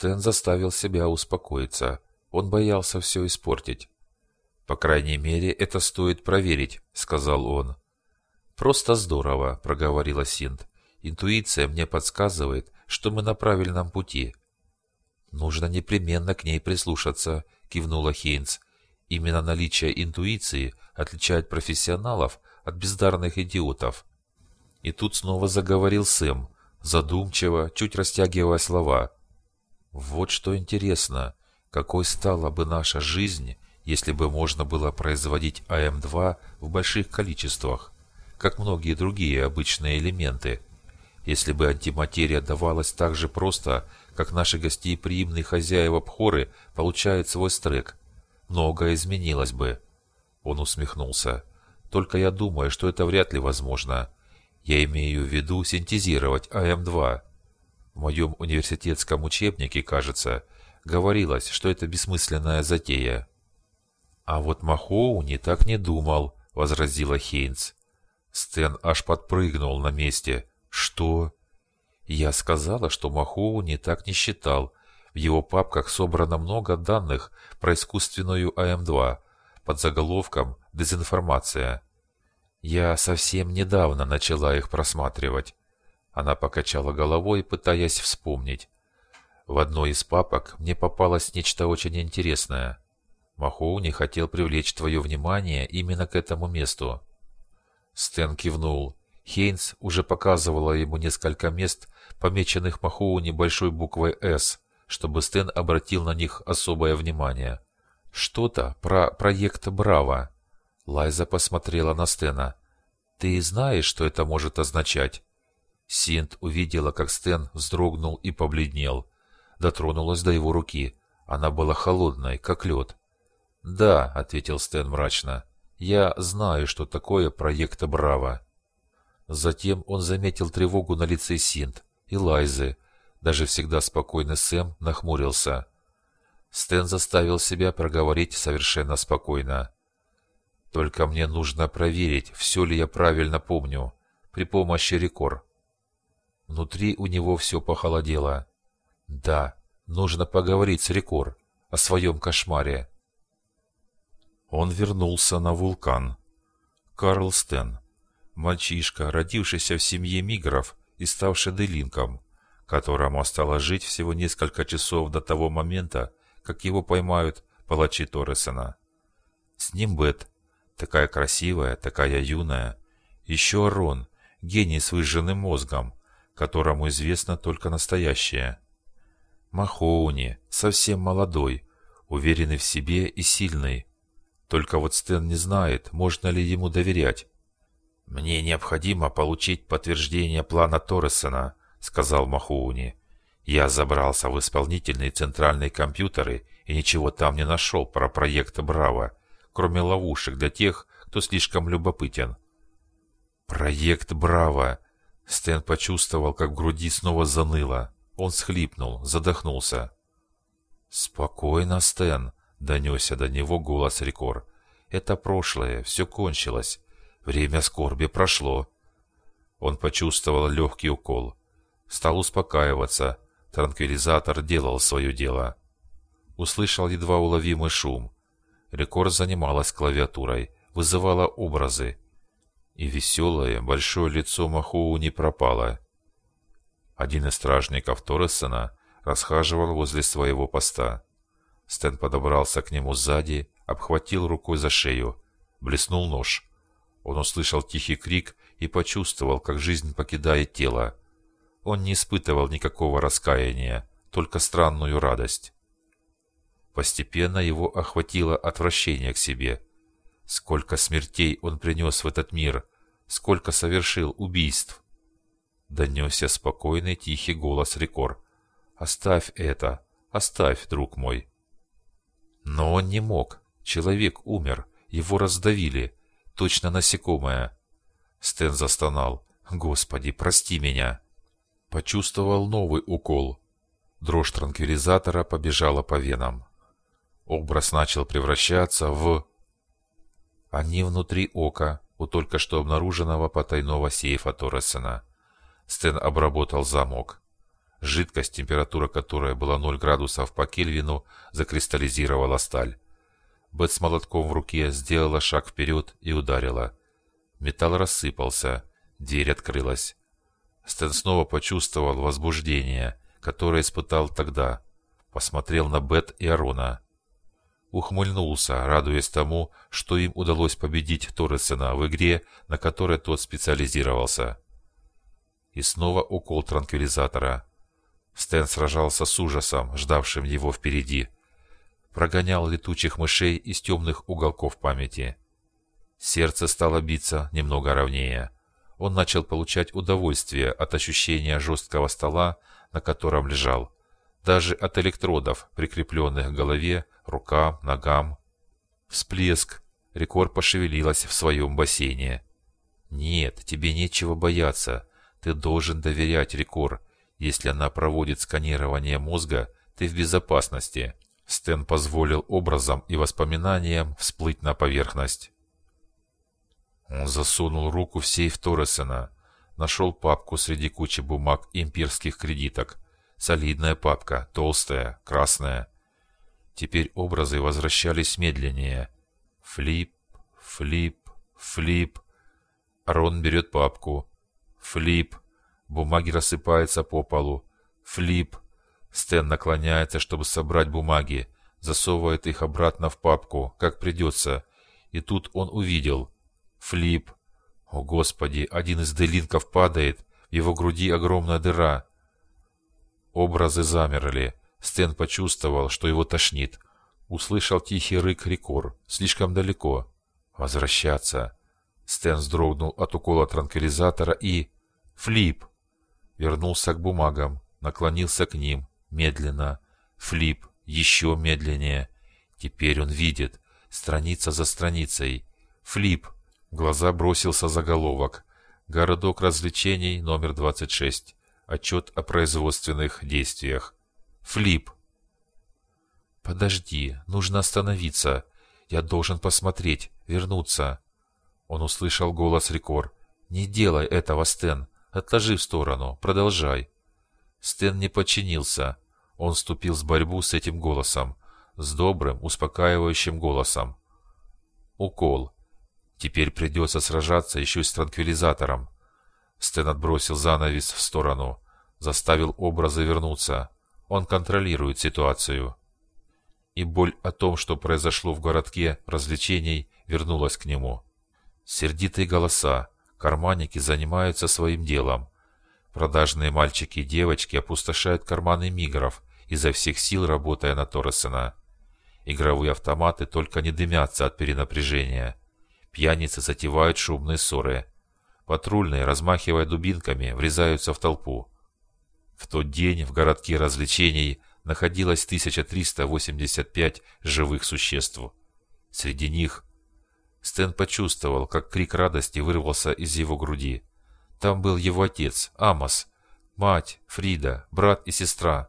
Стэн заставил себя успокоиться. Он боялся все испортить. «По крайней мере, это стоит проверить», — сказал он. «Просто здорово», — проговорила Синт. «Интуиция мне подсказывает, что мы на правильном пути». «Нужно непременно к ней прислушаться», — кивнула Хейнс. «Именно наличие интуиции отличает профессионалов от бездарных идиотов». И тут снова заговорил Сэм, задумчиво, чуть растягивая слова. «Вот что интересно, какой стала бы наша жизнь, если бы можно было производить АМ-2 в больших количествах, как многие другие обычные элементы, если бы антиматерия давалась так же просто, как наши гостеприимные хозяева Пхоры получают свой стрек, многое изменилось бы. Он усмехнулся. Только я думаю, что это вряд ли возможно. Я имею в виду синтезировать АМ-2. В моем университетском учебнике, кажется, говорилось, что это бессмысленная затея. «А вот Махоу не так не думал», — возразила Хейнс. Стэн аж подпрыгнул на месте. «Что?» Я сказала, что Махоу не так не считал. В его папках собрано много данных про искусственную АМ-2 под заголовком «Дезинформация». Я совсем недавно начала их просматривать. Она покачала головой, пытаясь вспомнить. В одной из папок мне попалось нечто очень интересное. Махоуни хотел привлечь твое внимание именно к этому месту. Стэн кивнул. Хейнс уже показывала ему несколько мест, помеченных Махоуни большой буквой «С», чтобы Стэн обратил на них особое внимание. Что-то про проект «Браво». Лайза посмотрела на Стена. «Ты знаешь, что это может означать?» Синт увидела, как Стэн вздрогнул и побледнел. Дотронулась до его руки. Она была холодной, как лед. «Да», — ответил Стэн мрачно, — «я знаю, что такое проект Браво». Затем он заметил тревогу на лице Синт и Лайзы. Даже всегда спокойный Сэм нахмурился. Стэн заставил себя проговорить совершенно спокойно. «Только мне нужно проверить, все ли я правильно помню, при помощи рекор». Внутри у него все похолодело. «Да, нужно поговорить с рекор о своем кошмаре». Он вернулся на вулкан. Карл Стен, мальчишка, родившийся в семье мигров и ставший делинком, которому осталось жить всего несколько часов до того момента, как его поймают палачи Торресона. С ним Бет, такая красивая, такая юная. Еще Рон, гений с выжженным мозгом, которому известно только настоящее. Махоуни, совсем молодой, уверенный в себе и сильный, только вот Стэн не знает, можно ли ему доверять. «Мне необходимо получить подтверждение плана Торресона», — сказал Махоуни. «Я забрался в исполнительные центральные компьютеры и ничего там не нашел про проект «Браво», кроме ловушек для тех, кто слишком любопытен». «Проект «Браво». Стэн почувствовал, как в груди снова заныло. Он схлипнул, задохнулся. «Спокойно, Стэн», Донесся до него голос Рекор. «Это прошлое, все кончилось. Время скорби прошло». Он почувствовал легкий укол. Стал успокаиваться. Транквилизатор делал свое дело. Услышал едва уловимый шум. Рекор занималась клавиатурой, вызывала образы. И веселое, большое лицо Махоу не пропало. Один из стражников Торресона расхаживал возле своего поста. Стэн подобрался к нему сзади, обхватил рукой за шею. Блеснул нож. Он услышал тихий крик и почувствовал, как жизнь покидает тело. Он не испытывал никакого раскаяния, только странную радость. Постепенно его охватило отвращение к себе. Сколько смертей он принес в этот мир, сколько совершил убийств. Донесся спокойный тихий голос Рекор. «Оставь это, оставь, друг мой». Но он не мог. Человек умер. Его раздавили. Точно насекомое. Стэн застонал. «Господи, прости меня!» Почувствовал новый укол. Дрожь транквилизатора побежала по венам. Образ начал превращаться в... Они внутри ока, у только что обнаруженного потайного сейфа Торресона. Стэн обработал замок. Жидкость, температура которой была 0 градусов по Кельвину, закристаллизировала сталь. Бет с молотком в руке сделала шаг вперед и ударила. Металл рассыпался, дверь открылась. Стэн снова почувствовал возбуждение, которое испытал тогда. Посмотрел на Бет и Арона. Ухмыльнулся, радуясь тому, что им удалось победить Торресена в игре, на которой тот специализировался. И снова укол транквилизатора. Стэн сражался с ужасом, ждавшим его впереди. Прогонял летучих мышей из темных уголков памяти. Сердце стало биться немного ровнее. Он начал получать удовольствие от ощущения жесткого стола, на котором лежал. Даже от электродов, прикрепленных к голове, рукам, ногам. Всплеск. Рекорд пошевелилась в своем бассейне. «Нет, тебе нечего бояться. Ты должен доверять Рекор. Если она проводит сканирование мозга, ты в безопасности». Стэн позволил образам и воспоминаниям всплыть на поверхность. Он засунул руку в сейф Торресена, нашел папку среди кучи бумаг имперских кредиток. Солидная папка, толстая, красная. Теперь образы возвращались медленнее. Флип, флип, флип. Рон берет папку. Флип. Бумаги рассыпаются по полу. Флип. Стэн наклоняется, чтобы собрать бумаги. Засовывает их обратно в папку, как придется. И тут он увидел. Флип. О, Господи, один из делинков падает. В его груди огромная дыра. Образы замерли. Стэн почувствовал, что его тошнит. Услышал тихий рык Рикор. Слишком далеко. Возвращаться. Стэн вздрогнул от укола транквилизатора и... Флип! Вернулся к бумагам. Наклонился к ним. Медленно. Флип. Еще медленнее. Теперь он видит. Страница за страницей. Флип. Глаза бросился заголовок. Городок развлечений номер 26. Отчет о производственных действиях. Флип. «Подожди, нужно остановиться. Я должен посмотреть, вернуться». Он услышал голос Рикор. «Не делай этого, Стэн. Отложи в сторону. Продолжай». Стэн не подчинился. Он вступил в борьбу с этим голосом. С добрым, успокаивающим голосом. Укол. Теперь придется сражаться еще и с транквилизатором. Стэн отбросил занавес в сторону. Заставил образы вернуться. Он контролирует ситуацию. И боль о том, что произошло в городке развлечений, вернулась к нему. Сердитые голоса. Карманники занимаются своим делом. Продажные мальчики и девочки опустошают карманы мигров, изо всех сил работая на Торресена. Игровые автоматы только не дымятся от перенапряжения. Пьяницы затевают шумные ссоры. Патрульные, размахивая дубинками, врезаются в толпу. В тот день в городке развлечений находилось 1385 живых существ. Среди них Стэн почувствовал, как крик радости вырвался из его груди. Там был его отец, Амос, мать, Фрида, брат и сестра.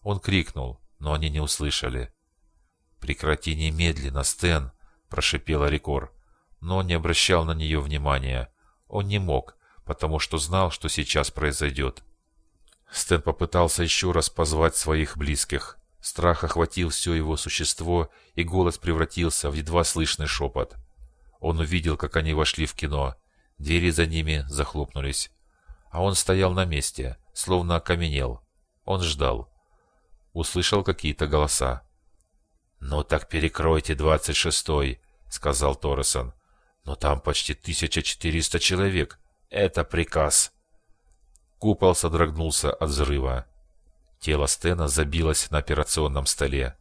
Он крикнул, но они не услышали. «Прекрати немедленно, Стэн!» – прошипела Рикор. Но он не обращал на нее внимания. Он не мог, потому что знал, что сейчас произойдет. Стэн попытался еще раз позвать своих близких. Страх охватил все его существо, и голос превратился в едва слышный шепот. Он увидел, как они вошли в кино. Двери за ними захлопнулись. А он стоял на месте, словно окаменел. Он ждал. Услышал какие-то голоса. «Ну так перекройте двадцать шестой», — сказал Торресон. «Но там почти 1400 человек. Это приказ». Купол содрогнулся от взрыва. Тело Стена забилось на операционном столе.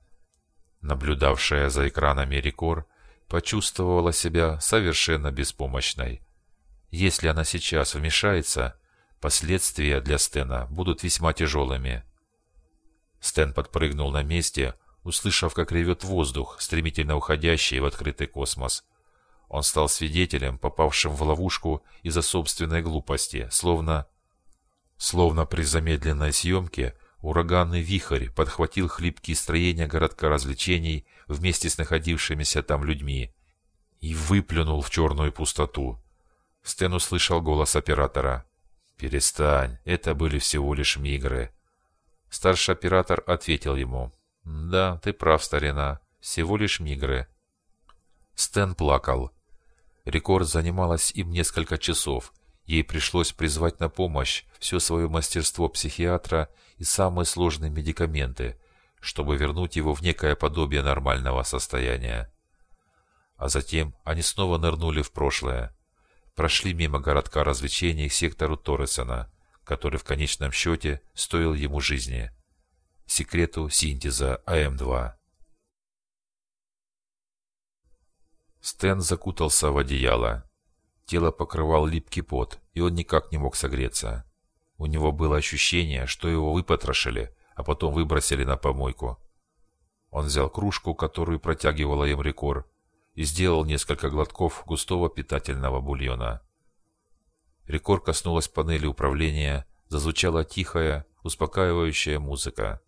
Наблюдавшая за экранами Рекор почувствовала себя совершенно беспомощной. Если она сейчас вмешается, последствия для Стена будут весьма тяжелыми. Стэн подпрыгнул на месте, услышав, как ревет воздух, стремительно уходящий в открытый космос. Он стал свидетелем, попавшим в ловушку из-за собственной глупости, словно Словно при замедленной съемке, ураганный вихрь подхватил хлипкие строения городка развлечений вместе с находившимися там людьми и выплюнул в черную пустоту. Стэн услышал голос оператора. «Перестань, это были всего лишь мигры». Старший оператор ответил ему. «Да, ты прав, старина. Всего лишь мигры». Стэн плакал. Рекорд занималась им несколько часов. Ей пришлось призвать на помощь все свое мастерство психиатра и самые сложные медикаменты, чтобы вернуть его в некое подобие нормального состояния. А затем они снова нырнули в прошлое. Прошли мимо городка развлечений к сектору Торресона, который в конечном счете стоил ему жизни. Секрету синтеза АМ-2. Стэн закутался в одеяло. Тело покрывал липкий пот, и он никак не мог согреться. У него было ощущение, что его выпотрошили, а потом выбросили на помойку. Он взял кружку, которую протягивала им Рекор, и сделал несколько глотков густого питательного бульона. Рекор коснулась панели управления, зазвучала тихая, успокаивающая музыка.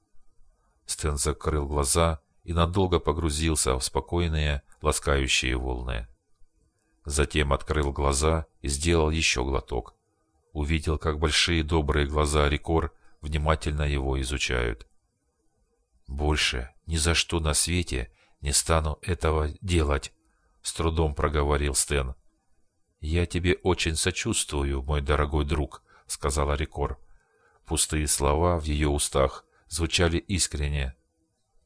Стэн закрыл глаза и надолго погрузился в спокойные, ласкающие волны. Затем открыл глаза и сделал еще глоток. Увидел, как большие добрые глаза Рикор внимательно его изучают. «Больше ни за что на свете не стану этого делать», — с трудом проговорил Стэн. «Я тебе очень сочувствую, мой дорогой друг», — сказала Рикор. Пустые слова в ее устах звучали искренне.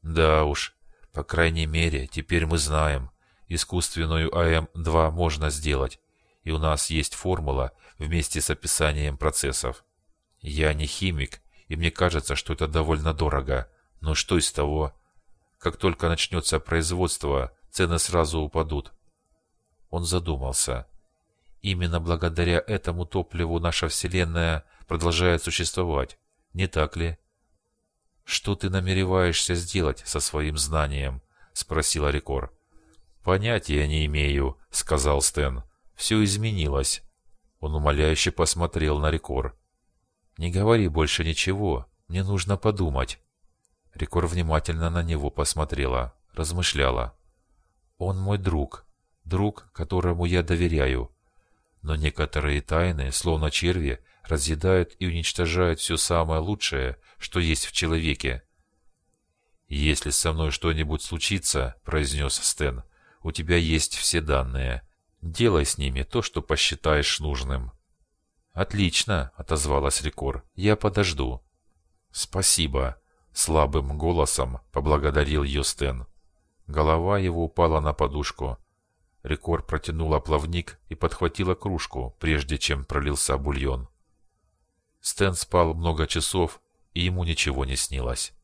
«Да уж, по крайней мере, теперь мы знаем, искусственную АМ-2 можно сделать, и у нас есть формула вместе с описанием процессов. Я не химик, и мне кажется, что это довольно дорого, но что из того? Как только начнется производство, цены сразу упадут. Он задумался. Именно благодаря этому топливу наша Вселенная продолжает существовать, не так ли? «Что ты намереваешься сделать со своим знанием?» — спросила Рикор. «Понятия не имею», — сказал Стэн. «Все изменилось». Он умоляюще посмотрел на Рикор. «Не говори больше ничего. Мне нужно подумать». Рикор внимательно на него посмотрела, размышляла. «Он мой друг, друг, которому я доверяю. Но некоторые тайны, словно черви, разъедают и уничтожают все самое лучшее, что есть в человеке. «Если со мной что-нибудь случится», — произнес Стэн, — «у тебя есть все данные. Делай с ними то, что посчитаешь нужным». «Отлично», — отозвалась Рекор, — «я подожду». «Спасибо», — слабым голосом поблагодарил ее Стэн. Голова его упала на подушку. Рекор протянула плавник и подхватила кружку, прежде чем пролился бульон. Стэн спал много часов, и ему ничего не снилось.